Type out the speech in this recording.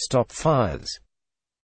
stop fires.